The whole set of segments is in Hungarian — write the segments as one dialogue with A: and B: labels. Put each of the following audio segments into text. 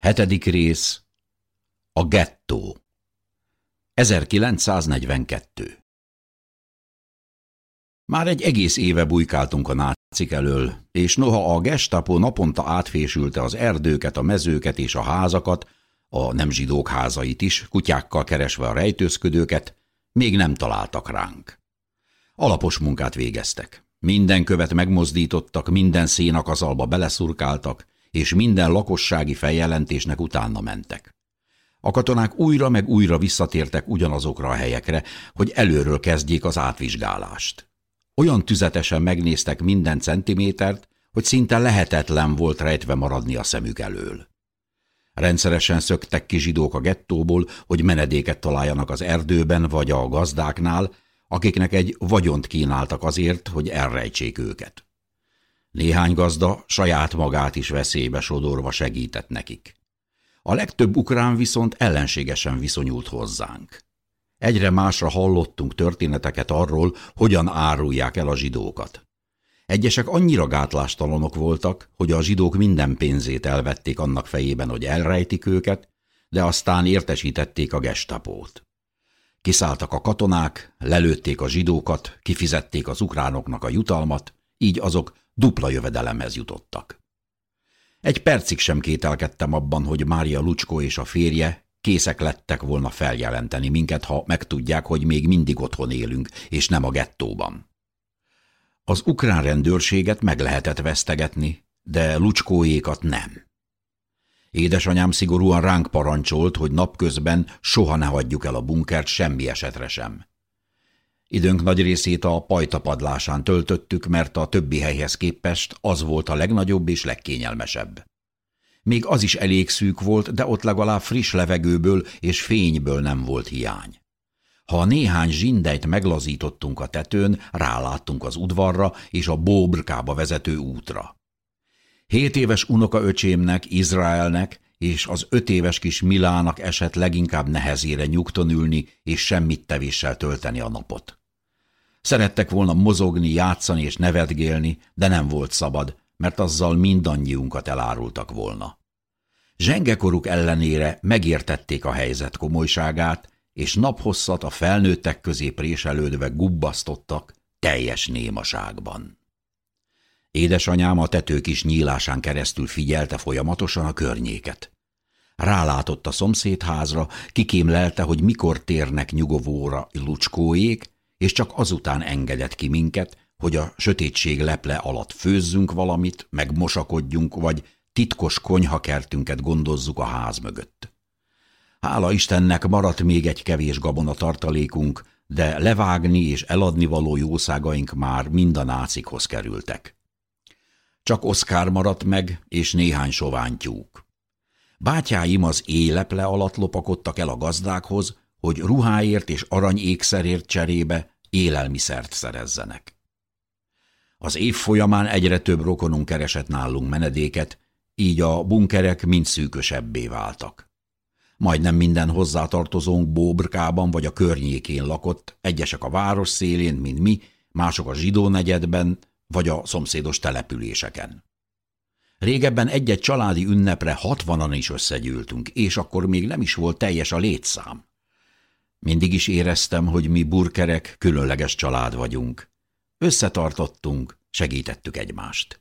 A: Hetedik rész A gettó 1942 Már egy egész éve bujkáltunk a nácik elől, és noha a gestapo naponta átfésülte az erdőket, a mezőket és a házakat, a nem zsidók házait is, kutyákkal keresve a rejtőzködőket, még nem találtak ránk. Alapos munkát végeztek. Minden követ megmozdítottak, minden szénakazalba beleszurkáltak, és minden lakossági feljelentésnek utána mentek. A katonák újra meg újra visszatértek ugyanazokra a helyekre, hogy előről kezdjék az átvizsgálást. Olyan tüzetesen megnéztek minden centimétert, hogy szinte lehetetlen volt rejtve maradni a szemük elől. Rendszeresen szöktek ki zsidók a gettóból, hogy menedéket találjanak az erdőben vagy a gazdáknál, akiknek egy vagyont kínáltak azért, hogy elrejtsék őket. Néhány gazda saját magát is veszélybe sodorva segített nekik. A legtöbb ukrán viszont ellenségesen viszonyult hozzánk. Egyre másra hallottunk történeteket arról, hogyan árulják el a zsidókat. Egyesek annyira gátlástalanok voltak, hogy a zsidók minden pénzét elvették annak fejében, hogy elrejtik őket, de aztán értesítették a gestapót. Kiszálltak a katonák, lelőtték a zsidókat, kifizették az ukránoknak a jutalmat, így azok dupla jövedelemhez jutottak. Egy percig sem kételkedtem abban, hogy Mária Lucskó és a férje készek lettek volna feljelenteni minket, ha megtudják, hogy még mindig otthon élünk, és nem a gettóban. Az ukrán rendőrséget meg lehetett vesztegetni, de Lucskóékat nem. Édesanyám szigorúan ránk parancsolt, hogy napközben soha ne hagyjuk el a bunkert semmi esetre sem. Időnk nagy részét a pajtapadlásán töltöttük, mert a többi helyhez képest az volt a legnagyobb és legkényelmesebb. Még az is elég szűk volt, de ott legalább friss levegőből és fényből nem volt hiány. Ha néhány zsindejt meglazítottunk a tetőn, ráláttunk az udvarra és a bóbrkába vezető útra. Hét éves unokaöcsémnek, Izraelnek és az öt éves kis Milának esett leginkább nehezére nyugton ülni és semmit tevéssel tölteni a napot. Szerettek volna mozogni, játszani és nevetgélni, de nem volt szabad, mert azzal mindannyiunkat elárultak volna. Zsengekoruk ellenére megértették a helyzet komolyságát, és naphosszat a felnőttek közé préselődve gubbasztottak teljes némaságban. Édesanyám a tető kis nyílásán keresztül figyelte folyamatosan a környéket. Rálátott a szomszédházra, kikémlelte, hogy mikor térnek nyugovóra lucskóék, és csak azután engedett ki minket, hogy a sötétség leple alatt főzzünk valamit, megmosakodjunk, vagy titkos konyhakertünket gondozzuk a ház mögött. Hála Istennek maradt még egy kevés gabona tartalékunk, de levágni és eladni való jószágaink már mind a nácikhoz kerültek. Csak Oszkár maradt meg, és néhány soványtyúk. Bátyáim az éleple alatt lopakodtak el a gazdákhoz, hogy ruháért és arany ékszerért cserébe élelmiszert szerezzenek. Az év folyamán egyre több rokonunk keresett nálunk menedéket, így a bunkerek mind szűkösebbé váltak. Majdnem minden hozzátartozónk Bóbrkában vagy a környékén lakott, egyesek a város szélén, mint mi, mások a zsidó negyedben, vagy a szomszédos településeken. Régebben egy-egy családi ünnepre hatvanan is összegyűltünk, és akkor még nem is volt teljes a létszám. Mindig is éreztem, hogy mi burkerek különleges család vagyunk. Összetartottunk, segítettük egymást.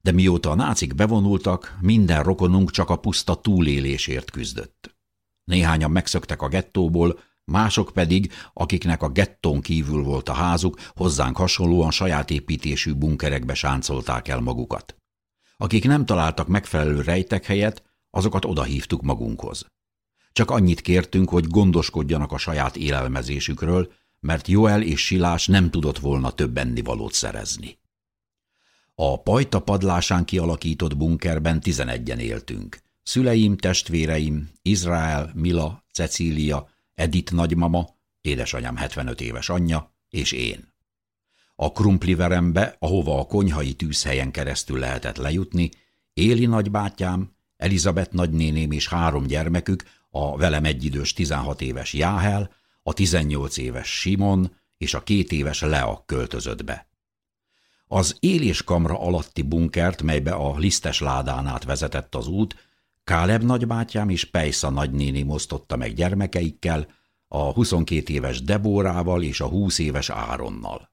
A: De mióta a nácik bevonultak, minden rokonunk csak a puszta túlélésért küzdött. Néhányan megszöktek a gettóból, mások pedig, akiknek a gettón kívül volt a házuk, hozzánk hasonlóan saját építésű bunkerekbe sáncolták el magukat. Akik nem találtak megfelelő rejtek helyet, azokat odahívtuk magunkhoz. Csak annyit kértünk, hogy gondoskodjanak a saját élelmezésükről, mert Joel és Silás nem tudott volna több ennivalót szerezni. A pajta padlásán kialakított bunkerben tizenegyen éltünk. Szüleim, testvéreim, Izrael, Mila, Cecília, Edith nagymama, édesanyám 75 éves anyja, és én. A krumpliverembe, ahova a konyhai tűzhelyen keresztül lehetett lejutni, Éli nagybátyám, Elizabeth nagynéném és három gyermekük, a velem egyidős 16 éves Jáhel, a 18 éves Simon és a két éves Lea költözött be. Az éléskamra alatti bunkert, melybe a lisztes ládán át vezetett az út, Káleb nagybátyám és Pejsza nagynéni osztotta meg gyermekeikkel, a 22 éves Debórával és a 20 éves Áronnal.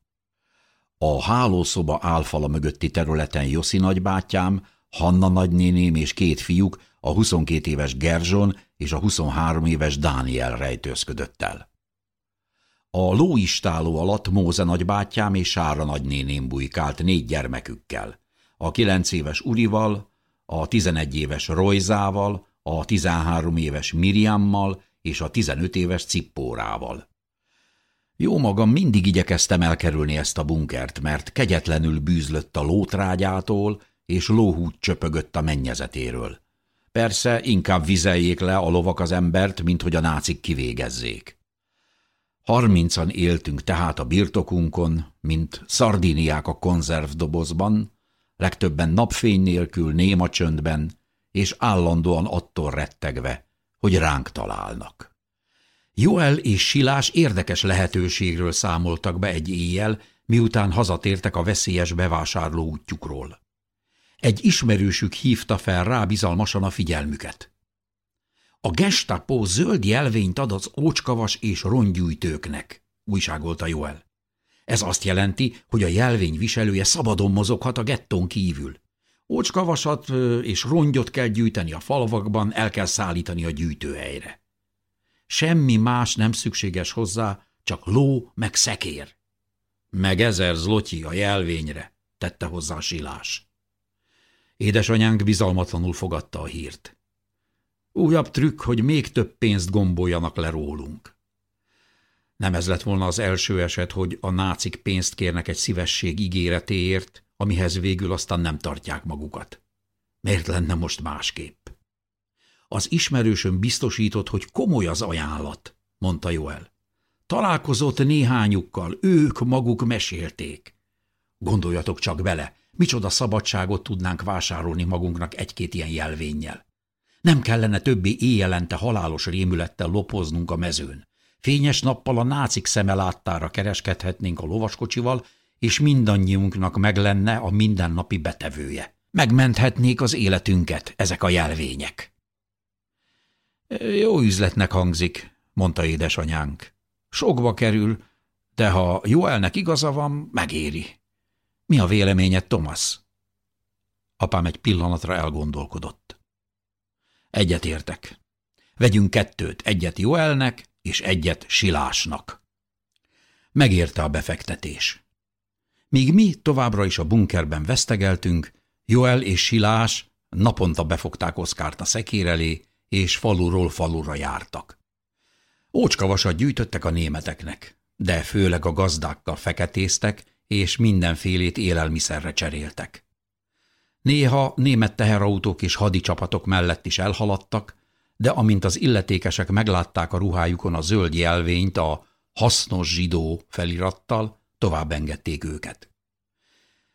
A: A hálószoba álfala mögötti területen Joszi nagybátyám, Hanna nagynéném és két fiúk, a 22 éves Gerzson és a 23 éves Dániel rejtőzködött el. A lóistáló alatt Móze nagybátyám és Sára nagynéném bujkált négy gyermekükkel, a 9 éves Urival, a 11 éves Rojzával, a 13 éves Miriammal és a 15 éves Cippórával. Jó magam mindig igyekeztem elkerülni ezt a bunkert, mert kegyetlenül bűzlött a lótrágyától, és lóhút csöpögött a mennyezetéről. Persze inkább vizeljék le a lovak az embert, mint hogy a nácik kivégezzék. Harmincan éltünk tehát a birtokunkon, mint szardíniák a konzervdobozban, legtöbben napfény nélkül, néma csöndben, és állandóan attól rettegve, hogy ránk találnak. Joel és Silás érdekes lehetőségről számoltak be egy éjjel, miután hazatértek a veszélyes bevásárló útjukról. Egy ismerősük hívta fel rá bizalmasan a figyelmüket. A gestapo zöld jelvényt ad az ócskavas és rongyújtőknek, újságolta Joel. Ez azt jelenti, hogy a jelvény viselője szabadon mozoghat a gettón kívül. Ócskavasat és rongyot kell gyűjteni a falvakban, el kell szállítani a gyűjtőhelyre. Semmi más nem szükséges hozzá, csak ló meg szekér. Meg ezer zlotyi a jelvényre, tette hozzá a silás. Édesanyánk bizalmatlanul fogadta a hírt. Újabb trükk, hogy még több pénzt gomboljanak le rólunk. Nem ez lett volna az első eset, hogy a nácik pénzt kérnek egy szívesség ígéretéért, amihez végül aztán nem tartják magukat. Miért lenne most másképp? Az ismerősöm biztosított, hogy komoly az ajánlat, mondta Joel. Találkozott néhányukkal, ők maguk mesélték. Gondoljatok csak bele, micsoda szabadságot tudnánk vásárolni magunknak egy-két ilyen jelvénnyel. Nem kellene többé éjjelente halálos rémülettel lopoznunk a mezőn. Fényes nappal a nácik szeme láttára kereskedhetnénk a lovaskocsival, és mindannyiunknak meg lenne a mindennapi betevője. Megmenthetnék az életünket ezek a jelvények. Jó üzletnek hangzik, mondta édesanyánk. Sokba kerül, de ha Joelnek igaza van, megéri. Mi a véleményed, Thomas? Apám egy pillanatra elgondolkodott. Egyet értek. Vegyünk kettőt, egyet Joelnek és egyet Silásnak. Megérte a befektetés. Míg mi továbbra is a bunkerben vesztegeltünk, Joel és Silás naponta befogták Oszkárt a szekér elé, és faluról falura jártak. Ócskavasat gyűjtöttek a németeknek, de főleg a gazdákkal feketéztek, és mindenfélét élelmiszerre cseréltek. Néha német teherautók és hadicsapatok mellett is elhaladtak, de amint az illetékesek meglátták a ruhájukon a zöld jelvényt a hasznos zsidó felirattal, tovább engedték őket.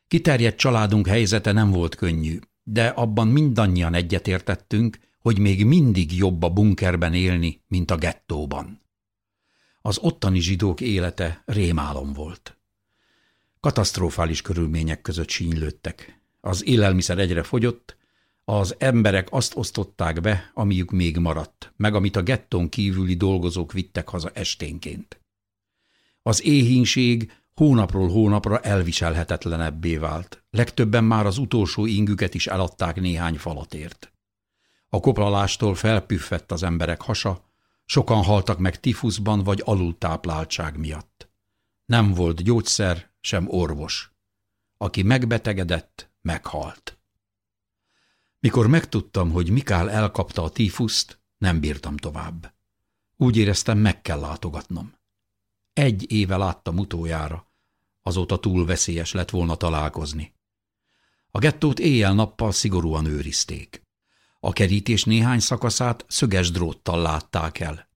A: Kiterjedt családunk helyzete nem volt könnyű, de abban mindannyian egyetértettünk, hogy még mindig jobb a bunkerben élni, mint a gettóban. Az ottani zsidók élete rémálom volt. Katasztrofális körülmények között sínylődtek. Az élelmiszer egyre fogyott, az emberek azt osztották be, amiük még maradt, meg amit a gettón kívüli dolgozók vittek haza esténként. Az éhínség hónapról hónapra elviselhetetlenebbé vált. Legtöbben már az utolsó ingüket is eladták néhány falatért. A koplalástól felpüffett az emberek hasa, sokan haltak meg tifuszban vagy alultápláltság miatt. Nem volt gyógyszer, sem orvos. Aki megbetegedett, meghalt. Mikor megtudtam, hogy Mikál elkapta a tífuszt, nem bírtam tovább. Úgy éreztem, meg kell látogatnom. Egy éve láttam utoljára, azóta túl veszélyes lett volna találkozni. A gettót éjjel-nappal szigorúan őrizték. A kerítés néhány szakaszát szöges dróttal látták el.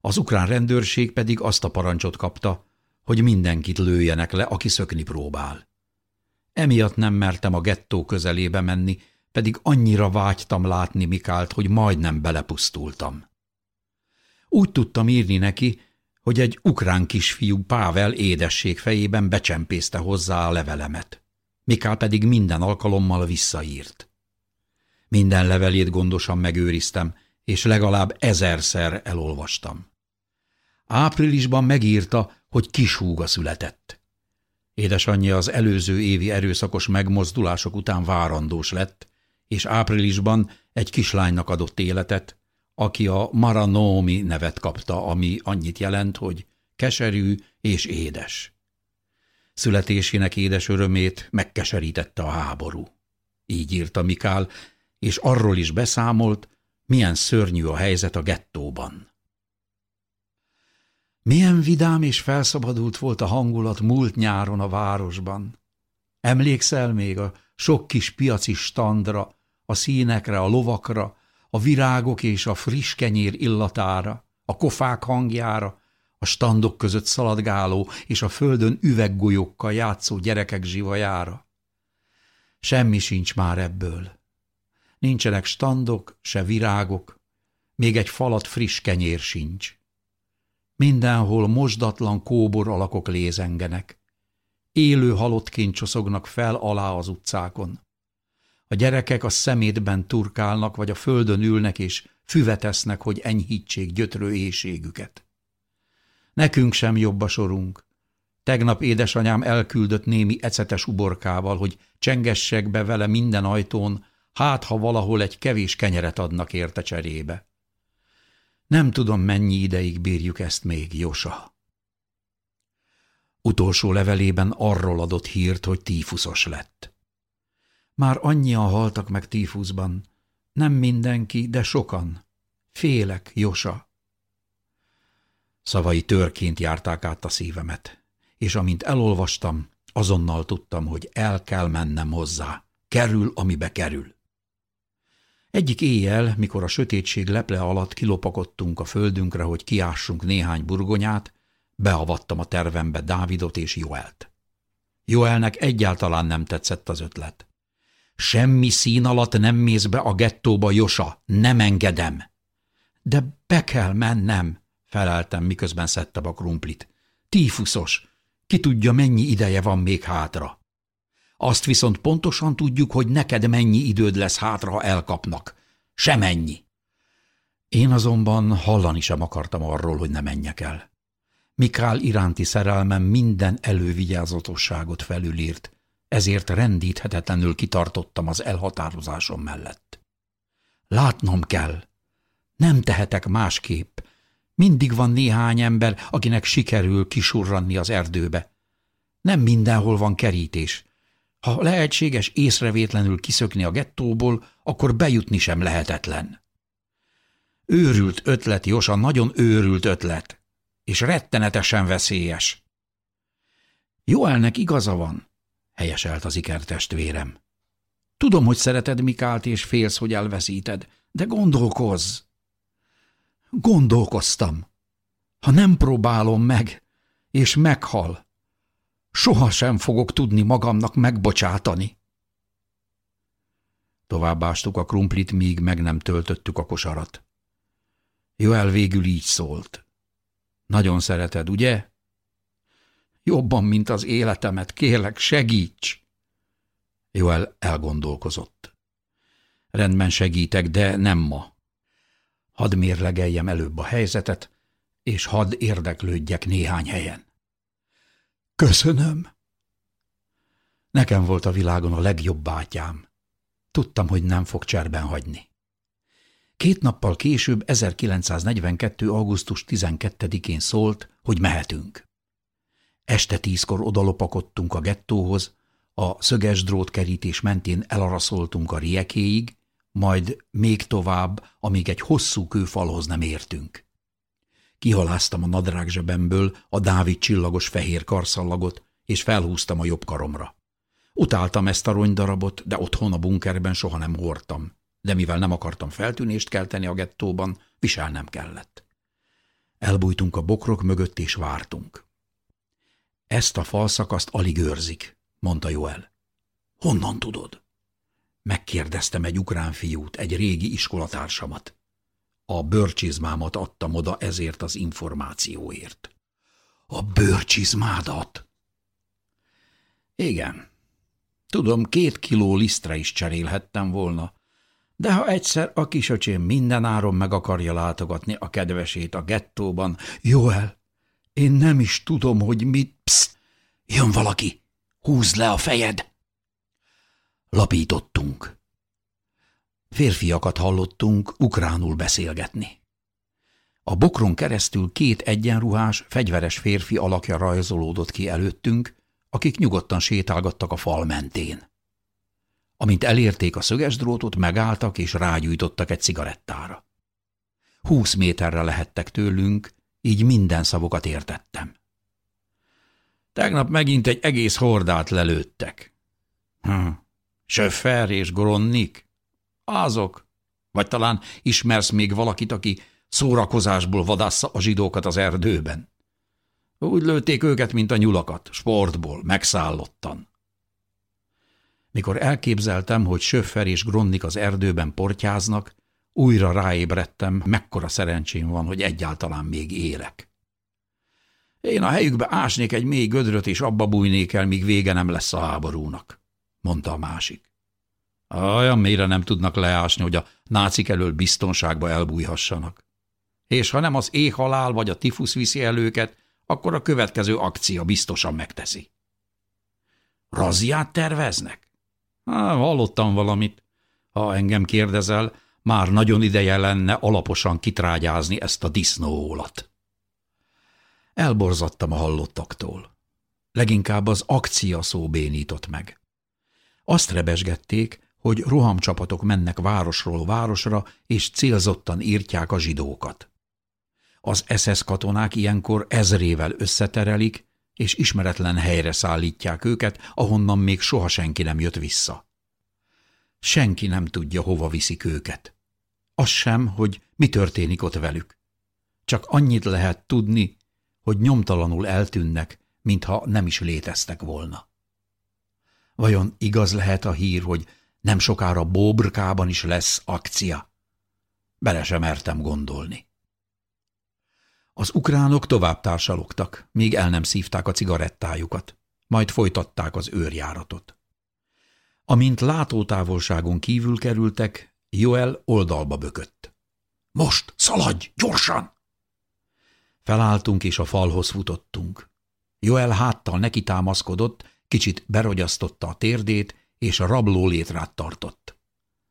A: Az ukrán rendőrség pedig azt a parancsot kapta, hogy mindenkit lőjenek le, aki szökni próbál. Emiatt nem mertem a gettó közelébe menni, pedig annyira vágytam látni Mikált, hogy majdnem belepusztultam. Úgy tudtam írni neki, hogy egy ukrán kisfiú Pável édesség fejében becsempészte hozzá a levelemet. Mikál pedig minden alkalommal visszaírt. Minden levelét gondosan megőriztem, és legalább ezerszer elolvastam. Áprilisban megírta, hogy kishúga született. Édesanyja az előző évi erőszakos megmozdulások után várandós lett, és áprilisban egy kislánynak adott életet, aki a Maranómi nevet kapta, ami annyit jelent, hogy keserű és édes. Születésének édes örömét megkeserítette a háború. Így írta Mikál, és arról is beszámolt, milyen szörnyű a helyzet a gettóban. Milyen vidám és felszabadult volt a hangulat múlt nyáron a városban. Emlékszel még a sok kis piaci standra, a színekre, a lovakra, a virágok és a friss kenyér illatára, a kofák hangjára, a standok között szaladgáló és a földön üveggolyókkal játszó gyerekek zsivajára. Semmi sincs már ebből. Nincsenek standok, se virágok, még egy falat friss kenyér sincs. Mindenhol mosdatlan kóbor alakok lézengenek. Élő halottként csoszognak fel alá az utcákon. A gyerekek a szemétben turkálnak, vagy a földön ülnek és füvetesznek, hogy enyhítsék gyötrő éjségüket. Nekünk sem jobb a sorunk. Tegnap édesanyám elküldött némi ecetes uborkával, hogy csengessek be vele minden ajtón, hát ha valahol egy kevés kenyeret adnak érte cserébe. Nem tudom, mennyi ideig bírjuk ezt még, Josa. Utolsó levelében arról adott hírt, hogy tífuszos lett. Már annyian haltak meg tífuszban. Nem mindenki, de sokan. Félek, Josa. Szavai törként járták át a szívemet, és amint elolvastam, azonnal tudtam, hogy el kell mennem hozzá. Kerül, amibe kerül. Egyik éjjel, mikor a sötétség leple alatt kilopakodtunk a földünkre, hogy kiássunk néhány burgonyát, beavattam a tervembe Dávidot és Joelt. Joelnek egyáltalán nem tetszett az ötlet. Semmi szín alatt nem mész be a gettóba, Josa, nem engedem. De be kell mennem, feleltem, miközben szedtem a krumplit. Tífuszos, ki tudja, mennyi ideje van még hátra. Azt viszont pontosan tudjuk, hogy neked mennyi időd lesz hátra, ha elkapnak. Semennyi. Én azonban hallani sem akartam arról, hogy ne menjek el. Mikál iránti szerelmem minden elővigyázatosságot felülírt, ezért rendíthetetlenül kitartottam az elhatározásom mellett. Látnom kell. Nem tehetek másképp. Mindig van néhány ember, akinek sikerül kisurranni az erdőbe. Nem mindenhol van kerítés. Ha lehetséges észrevétlenül kiszökni a gettóból, akkor bejutni sem lehetetlen. Őrült ötlet, Josa, nagyon őrült ötlet, és rettenetesen veszélyes. Joelnek igaza van, helyeselt az ikertestvérem. Tudom, hogy szereted Mikált és félsz, hogy elveszíted, de gondolkozz! Gondolkoztam. Ha nem próbálom meg, és meghal, sohasem fogok tudni magamnak megbocsátani. Továbbástuk a krumplit, míg meg nem töltöttük a kosarat. Joel végül így szólt. Nagyon szereted, ugye? Jobban, mint az életemet, kérlek, segíts! Joel elgondolkozott. Rendben segítek, de nem ma. Hadd mérlegeljem előbb a helyzetet, és hadd érdeklődjek néhány helyen. Köszönöm! Nekem volt a világon a legjobb bátyám. Tudtam, hogy nem fog cserben hagyni. Két nappal később, 1942. augusztus 12-én szólt, hogy mehetünk. Este tízkor odalopakodtunk a gettóhoz, a szöges drótkerítés mentén elaraszoltunk a riekéig, majd még tovább, amíg egy hosszú kőfalhoz nem értünk. Kihaláztam a nadrág zsebemből a Dávid csillagos fehér karszallagot, és felhúztam a jobb karomra. Utáltam ezt a rongydarabot, de otthon a bunkerben soha nem hordtam, de mivel nem akartam feltűnést kelteni a gettóban, viselnem kellett. Elbújtunk a bokrok mögött, és vártunk. Ezt a falszakaszt alig őrzik, mondta Joel. Honnan tudod? Megkérdeztem egy ukrán fiút, egy régi iskolatársamat. A bőrcsizmámat adtam oda ezért az információért. A bőrcsizmádat? Igen. Tudom, két kiló lisztre is cserélhettem volna, De ha egyszer a kisöcsém mindenáron meg akarja látogatni a kedvesét a gettóban, Joel, én nem is tudom, hogy mit... Pszt! Jön valaki! Húzd le a fejed! Lapítottunk. Férfiakat hallottunk ukránul beszélgetni. A bokron keresztül két egyenruhás, fegyveres férfi alakja rajzolódott ki előttünk, akik nyugodtan sétálgattak a fal mentén. Amint elérték a szöges drótot, megálltak és rágyújtottak egy cigarettára. Húsz méterre lehettek tőlünk, így minden szavukat értettem. Tegnap megint egy egész hordát lelőttek. Hm. Söffer és Gronnik? Azok. Vagy talán ismersz még valakit, aki szórakozásból vadassa a zsidókat az erdőben? Úgy lőtték őket, mint a nyulakat, sportból, megszállottan. Mikor elképzeltem, hogy Söffer és Gronnik az erdőben portyáznak, újra ráébredtem, mekkora szerencsém van, hogy egyáltalán még élek. Én a helyükbe ásnék egy mély gödröt, és abba bújnék el, míg vége nem lesz a háborúnak, mondta a másik. Olyan mélyre nem tudnak leásni, hogy a nácik elől biztonságba elbújhassanak. És ha nem az éhhalál vagy a tifusz viszi el őket, akkor a következő akcia biztosan megteszi. Raziát terveznek? Há, hallottam valamit. Ha engem kérdezel, már nagyon ideje lenne alaposan kitrágyázni ezt a disznóólat. Elborzadtam a hallottaktól. Leginkább az akcia szó bénított meg. Azt rebesgették, hogy rohamcsapatok mennek városról városra, és célzottan írtják a zsidókat. Az SS katonák ilyenkor ezrével összeterelik, és ismeretlen helyre szállítják őket, ahonnan még soha senki nem jött vissza. Senki nem tudja, hova viszik őket. Az sem, hogy mi történik ott velük. Csak annyit lehet tudni, hogy nyomtalanul eltűnnek, mintha nem is léteztek volna. Vajon igaz lehet a hír, hogy nem sokára Bóbrkában is lesz akcia? Bele sem mertem gondolni. Az ukránok tovább társalogtak, míg el nem szívták a cigarettájukat, majd folytatták az őrjáratot. Amint látótávolságon kívül kerültek, Joel oldalba bökött. – Most, szaladj, gyorsan! Felálltunk és a falhoz futottunk. Joel háttal neki támaszkodott, kicsit berogyasztotta a térdét, és a rabló létrát tartott.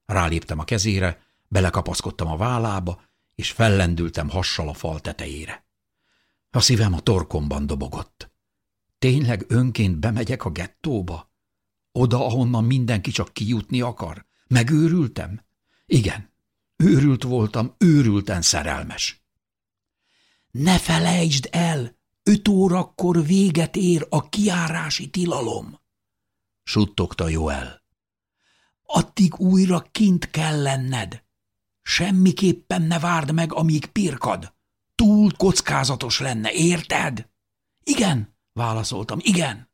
A: Ráléptem a kezére, belekapaszkodtam a vállába, és fellendültem hassal a fal tetejére. A szívem a torkomban dobogott. Tényleg önként bemegyek a gettóba? Oda, ahonnan mindenki csak kijutni akar? Megőrültem? Igen, őrült voltam, őrülten szerelmes. Ne felejtsd el, öt órakor véget ér a kiárási tilalom, suttogta Joel. Addig újra kint kell lenned. Semmiképpen ne várd meg, amíg pirkad. Túl kockázatos lenne, érted? Igen, válaszoltam, igen.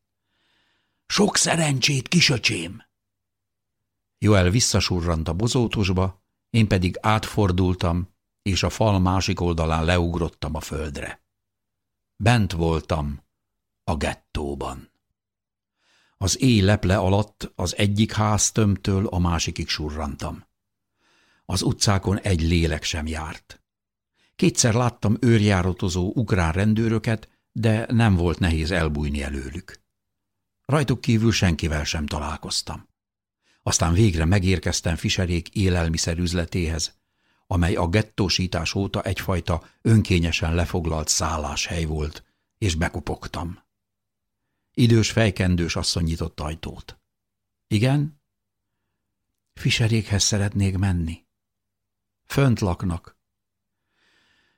A: Sok szerencsét, kisöcsém. Joel visszasurrant a bozótosba, én pedig átfordultam, és a fal másik oldalán leugrottam a földre. Bent voltam a gettóban. Az éj leple alatt az egyik háztömtől a másikig surrantam. Az utcákon egy lélek sem járt. Kétszer láttam őrjáratozó ukrán rendőröket, de nem volt nehéz elbújni előlük. Rajtuk kívül senkivel sem találkoztam. Aztán végre megérkeztem Fiserék élelmiszerüzletéhez, amely a gettósítás óta egyfajta önkényesen lefoglalt szálláshely volt, és bekupogtam. Idős fejkendős asszony nyitott ajtót. Igen? Fiserékhez szeretnék menni. Fönt laknak.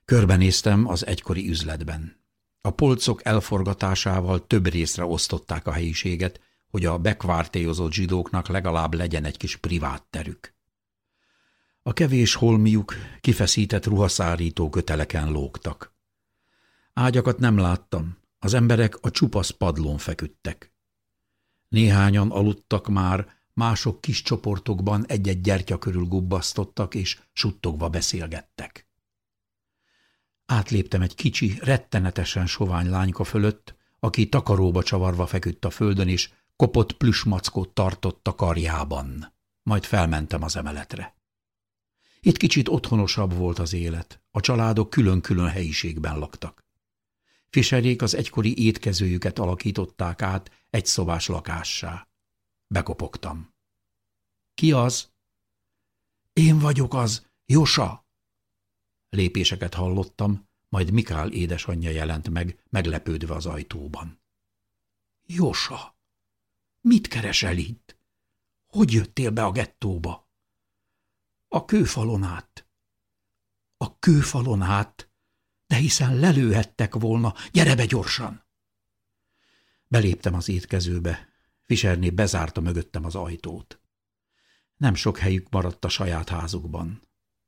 A: Körbenéztem az egykori üzletben. A polcok elforgatásával több részre osztották a helyiséget, hogy a bekvártélyozott zsidóknak legalább legyen egy kis privát terük. A kevés holmiuk kifeszített ruhaszárító köteleken lógtak. Ágyakat nem láttam, az emberek a csupasz padlón feküdtek. Néhányan aludtak már, mások kis csoportokban egy-egy gyertya körül gubbasztottak és suttogva beszélgettek. Átléptem egy kicsi, rettenetesen sovány lányka fölött, aki takaróba csavarva feküdt a földön, és kopott plüsmackót tartott a karjában. Majd felmentem az emeletre. Itt kicsit otthonosabb volt az élet, a családok külön-külön helyiségben laktak. Fiserék az egykori étkezőjüket alakították át egy szobás lakássá. Bekopogtam. Ki az? Én vagyok az, Josa! Lépéseket hallottam, majd Mikál édesanyja jelent meg, meglepődve az ajtóban. Josa! Mit keresel itt? Hogy jöttél be a gettóba? A kőfalon át. A kőfalon át? De hiszen lelőhettek volna. Gyere be gyorsan! Beléptem az étkezőbe. Fischerné bezárta mögöttem az ajtót. Nem sok helyük maradt a saját házukban.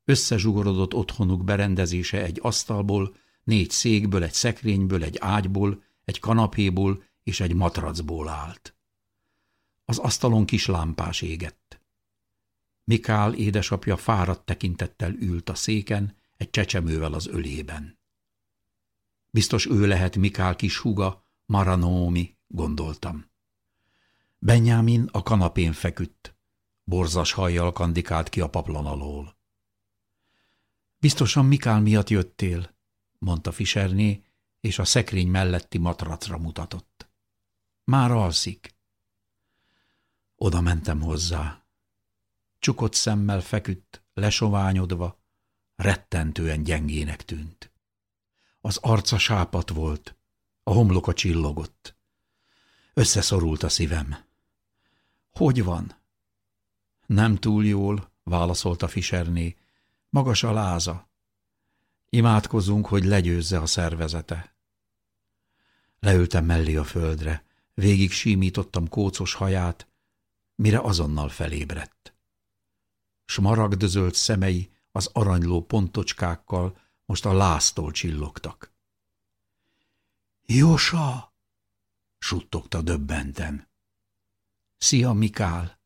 A: Összezsugorodott otthonuk berendezése egy asztalból, négy székből, egy szekrényből, egy ágyból, egy kanapéból és egy matracból állt. Az asztalon kis lámpás égett. Mikál édesapja fáradt tekintettel ült a széken, egy csecsemővel az ölében. Biztos ő lehet Mikál kis húga, Maranómi, gondoltam. Benyámin a kanapén feküdt, borzas hajjal kandikált ki a paplan alól. Biztosan Mikál miatt jöttél, mondta Fiserné, és a szekrény melletti matracra mutatott. Már alszik. Oda mentem hozzá. Csukott szemmel feküdt, lesoványodva, rettentően gyengének tűnt. Az arca sápat volt, a homloka csillogott. Összeszorult a szívem. Hogy van? Nem túl jól, válaszolta Fiserné. Magas a láza. Imádkozunk, hogy legyőzze a szervezete. Leültem mellé a földre, végig símítottam kócos haját, mire azonnal felébredt. Smaragdözölt szemei az aranyló pontocskákkal most a láztól csillogtak. – Josa! – suttogta döbbenten. – Szia, Mikál!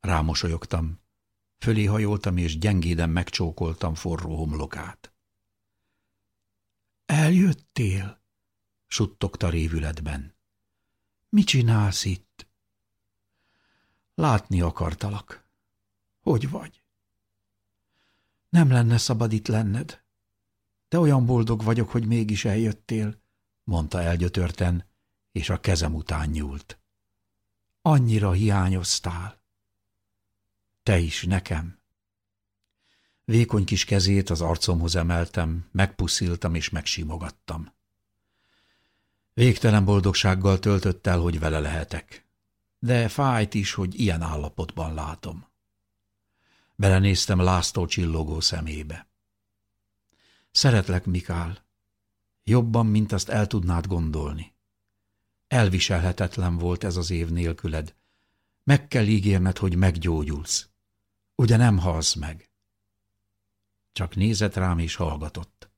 A: Rámosolyogtam. Fölé hajoltam, és gyengéden megcsókoltam forró homlokát. – Eljöttél? – suttogta révületben. – Mi csinálsz itt? – Látni akartalak. – Hogy vagy? – Nem lenne szabad itt lenned. De olyan boldog vagyok, hogy mégis eljöttél – mondta elgyötörten, és a kezem után nyúlt. Annyira hiányoztál. Te is nekem. Vékony kis kezét az arcomhoz emeltem, megpusziltam és megsimogattam. Végtelen boldogsággal töltött el, hogy vele lehetek, de fájt is, hogy ilyen állapotban látom. Belenéztem László csillogó szemébe. Szeretlek, Mikál, Jobban, mint azt el tudnád gondolni. Elviselhetetlen volt ez az év nélküled. Meg kell ígérned, hogy meggyógyulsz. Ugye nem halsz meg? Csak nézett rám és hallgatott.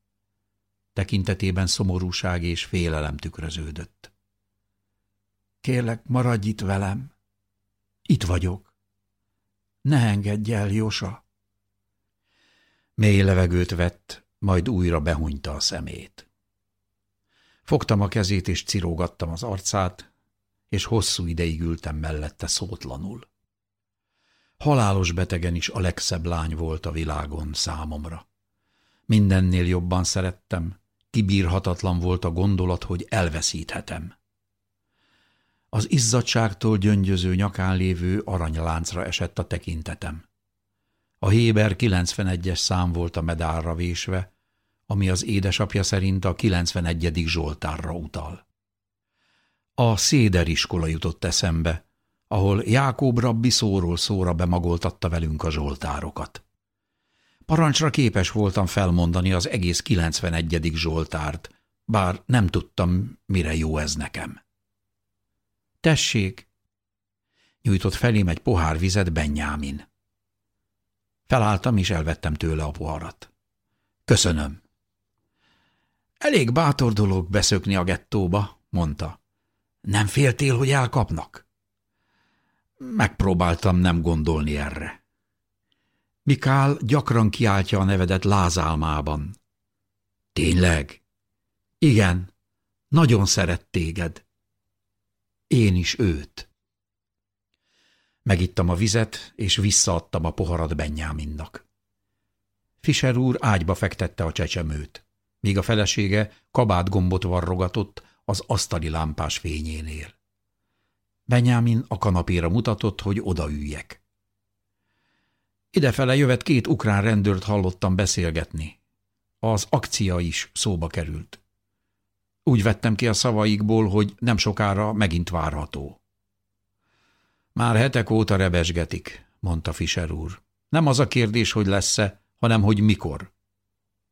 A: Tekintetében szomorúság és félelem tükröződött. Kérlek, maradj itt velem. Itt vagyok. Ne engedj el, Josa. Mély levegőt vett, majd újra behunyta a szemét. Fogtam a kezét, és cirógattam az arcát, és hosszú ideig ültem mellette szótlanul. Halálos betegen is a legszebb lány volt a világon számomra. Mindennél jobban szerettem, kibírhatatlan volt a gondolat, hogy elveszíthetem. Az izzadságtól gyöngyöző nyakán lévő aranyláncra esett a tekintetem. A Héber 91-es szám volt a medálra vésve, ami az édesapja szerint a 91. Zsoltárra utal. A Széder iskola jutott eszembe, ahol Jákob rabbi szóról szóra bemagoltatta velünk a zsoltárokat. Parancsra képes voltam felmondani az egész 91. zsoltárt, bár nem tudtam, mire jó ez nekem. Tessék! Nyújtott felém egy pohár vizet Benyámin. Felálltam, és elvettem tőle a poharat. Köszönöm. Elég bátor dolog beszökni a gettóba, mondta. Nem féltél, hogy elkapnak? Megpróbáltam nem gondolni erre. Mikál gyakran kiáltja a nevedet lázálmában. Tényleg? Igen, nagyon szeret téged. Én is őt. Megittam a vizet, és visszaadtam a poharat Benyáminnak. Fischer úr ágyba fektette a csecsemőt, míg a felesége kabátgombot varrogatott az asztali lámpás fényénél. Benyámin a kanapéra mutatott, hogy odaüljek. Idefele jövet két ukrán rendőrt hallottam beszélgetni. Az akcia is szóba került. Úgy vettem ki a szavaikból, hogy nem sokára megint várható. Már hetek óta rebesgetik, mondta Fischer úr. Nem az a kérdés, hogy lesz-e, hanem hogy mikor.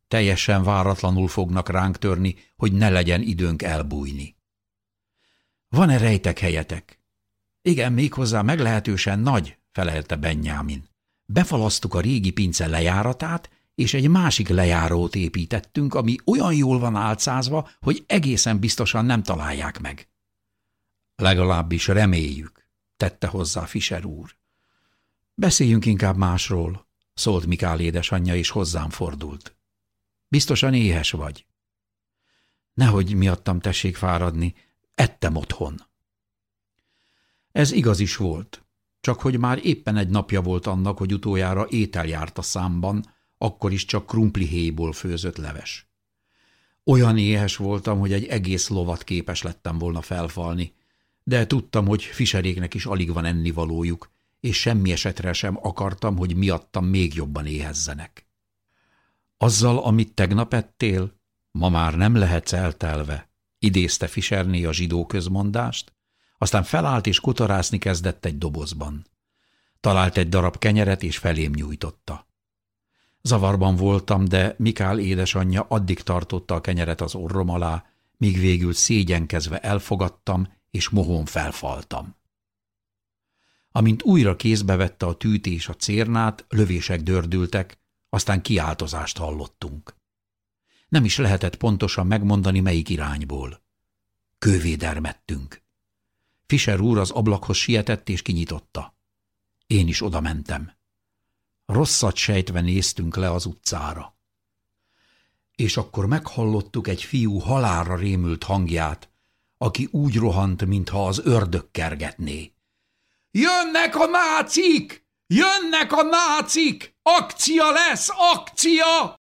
A: Teljesen váratlanul fognak ránk törni, hogy ne legyen időnk elbújni. Van-e rejtek helyetek? Igen, méghozzá meglehetősen nagy, felelte Benjamin. Befalasztuk a régi pince lejáratát, és egy másik lejárót építettünk, ami olyan jól van álcázva, hogy egészen biztosan nem találják meg. Legalábbis reméljük, tette hozzá Fischer úr. Beszéljünk inkább másról, szólt Mikál édesanyja, és hozzám fordult. Biztosan éhes vagy. Nehogy miattam tessék fáradni, ettem otthon. Ez igaz is volt, csak hogy már éppen egy napja volt annak, hogy utoljára étel járt a számban, akkor is csak krumplihéjból főzött leves. Olyan éhes voltam, hogy egy egész lovat képes lettem volna felfalni, de tudtam, hogy fiseréknek is alig van ennivalójuk, és semmi esetre sem akartam, hogy miattam még jobban éhezzenek. Azzal, amit tegnap ettél, ma már nem lehetsz eltelve, idézte Fischerné a zsidó közmondást, aztán felállt és kutarászni kezdett egy dobozban. Talált egy darab kenyeret és felém nyújtotta. Zavarban voltam, de Mikál édesanyja addig tartotta a kenyeret az orrom alá, míg végül szégyenkezve elfogadtam, és mohón felfaltam. Amint újra kézbe vette a tűt és a cérnát, lövések dördültek, aztán kiáltozást hallottunk. Nem is lehetett pontosan megmondani, melyik irányból. Kővédermettünk. Fischer úr az ablakhoz sietett és kinyitotta. Én is oda mentem. Rosszat sejtve néztünk le az utcára. És akkor meghallottuk egy fiú halálra rémült hangját, aki úgy rohant, mintha az ördög kergetné. Jönnek a nácik! Jönnek a nácik! Akcia lesz, akcia!